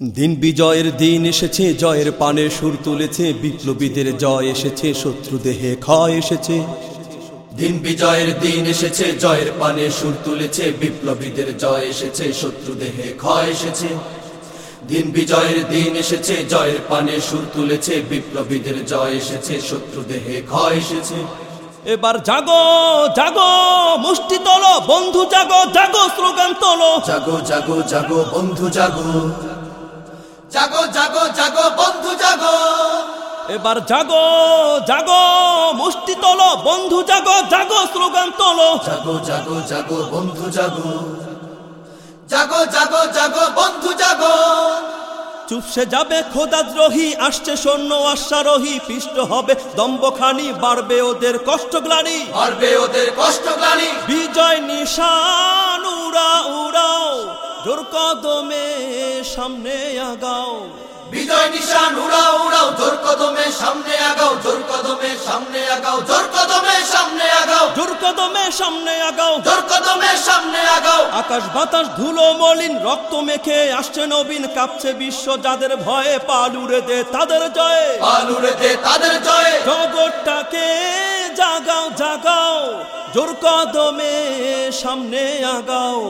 দিন বিজয়ের দিন এসেছে, জয়ের পানে সুর তুলেছে, বিপ্লবীদের জয় এসেছে, শত্রু দেহে ক্ষয় এসেছে। দিন বিজয়ের দিন এসেছে, জয়ের পানে সুর তুলেছে, বিপ্লবীদের জয় এসেছে, শত্রু দেহে ক্ষয় এসেছে। দিন বিজয়ের দিন এসেছে, জয়ের পানে সুর তুলেছে, বিপ্লবীদের জয় এসেছে, শত্রু দেহে ক্ষয় এসেছে। এবার জাগো জাগো, মুষ্টি তোলো, বন্ধু জাগো জাগো স্লোগান তোলো। জাগো জাগো জাগো, বন্ধু জাগো। জাগো জাগো জাগো বন্ধু জাগো। এবার জাগো জাগো মুষ্টি তোলো বন্ধু জাগো জাগো স্লোগান তোলো। জাগো জাগো জাগো বন্ধু জাগো। জাগো জাগো জাগো বন্ধু জাগো। চুপসে যাবে খোদাদ্রোহী আসছে সৈন্য অশ্বারোহী পিষ্ট হবে দম্বখানি বাড়বে ওদের কষ্ট গ্লানি বাড়বে ওদের কষ্ট গ্লানি বিজয় নিশান উড়া উড়াও। জোর কদমে সামনে আগাও। বিজয় নিশান উড়াও উড়াও জোর কদমে সামনে আগাও জোর কদমে সামনে আগাও জোর কদমে সামনে আগাও। জোর কদমে সামনে আগাও। জোর কদমে সামনে আগাও। আকাশ বাতাস ধুলো মলিন রক্ত মেখে আসছে নবীন কাঁপছে বিশ্ব যাদের ভয়ে পালুরে দে তাদের জয়ে। আলুরে দে তাদের জয়ে। জগৎটাকে জাগাও জাগাও। জোর কদমে সামনে আগাও।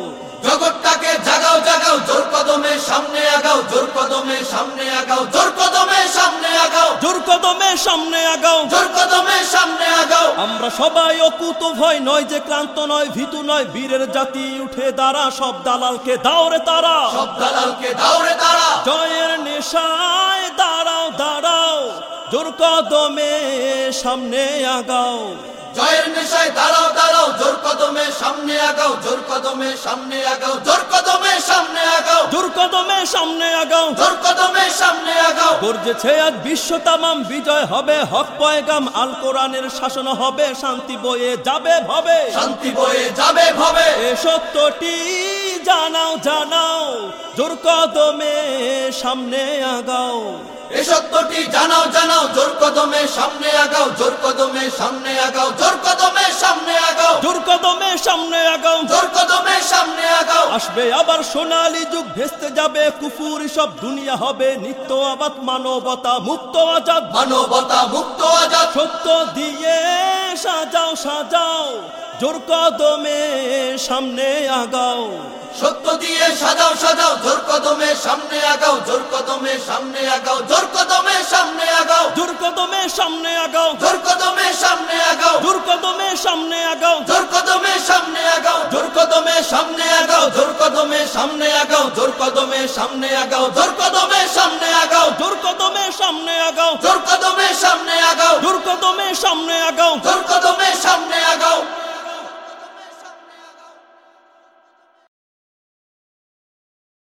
জগৎটাকে জাগাও জাগাও জোর কদমে সামনে আগাও জোর কদমে সামনে আগাও জোর কদমে সামনে আগাও। জোর কদমে সামনে আগাও। জোর কদমে সামনে আগাও। আমরা সবাই অকুত ভয় নয় যে ক্লান্ত নয় ভীতু নয়। বীরের জাতি উঠে দাঁড়া সব দালালকে দাওরে তারা। সব দালালকে দাওরে তারা। জয়ের নেশায় দাঁড়াও দাঁড়াও। জোর কদমে সামনে আগাও। জয়ের নেশায় দাঁড়াও দাঁড়াও জোর কদমে সামনে আগাও জোর কদমে সামনে আগাও জোর কদমে সামনে আগাও জোর কদমে সামনে আগাও। জোর কদমে সামনে আগাও। গর্জেছে আজ বিশ্ব তামাম বিজয় হবে হক পয়গাম আল কোরআনের শাসন হবে শান্তি বয়ে যাবে ভবে। শান্তি বয়ে যাবে ভবে। এ সত্যটি জানাও জানাও জোর কদমে সামনে আগাও। এ সত্যটি জানাও জানাও জোর কদমে সামনে আগাও জোর কদমে সামনে আগাও জোর কদমে সামনে আগাও। জোর কদমে সামনে আগাও। জোর কদমে সামনে আগাও। আসবে আবার সোনালী যুগ ভেস্তে যাবে কুফুর সব দুনিয়া হবে নিত্য আবাদ মানবতা মুক্ত আজাদ। মানবতা মুক্ত আজাদ। সত্য দিয়ে সাজাও সাজাও জোর কদমে সামনে আগাও। সত্য দিয়ে সাজাও সাজাও জোর কদমে সামনে আগাও জোর কদমে সামনে আগাও জোর কদমে সামনে আগাও জোর কদমে সামনে আগাও জোর কদমে সামনে আগাও জোর কদমে সামনে আগাও জোর কদমে সামনে আগাও জোর কদমে সামনে আগাও জোর কদমে সামনে আগাও জোর কদমে সামনে আগাও জোর কদমে সামনে আগাও জোর কদমে সামনে আগাও জোর কদমে সামনে আগাও জোর কদমে সামনে আগাও জোর কদমে সামনে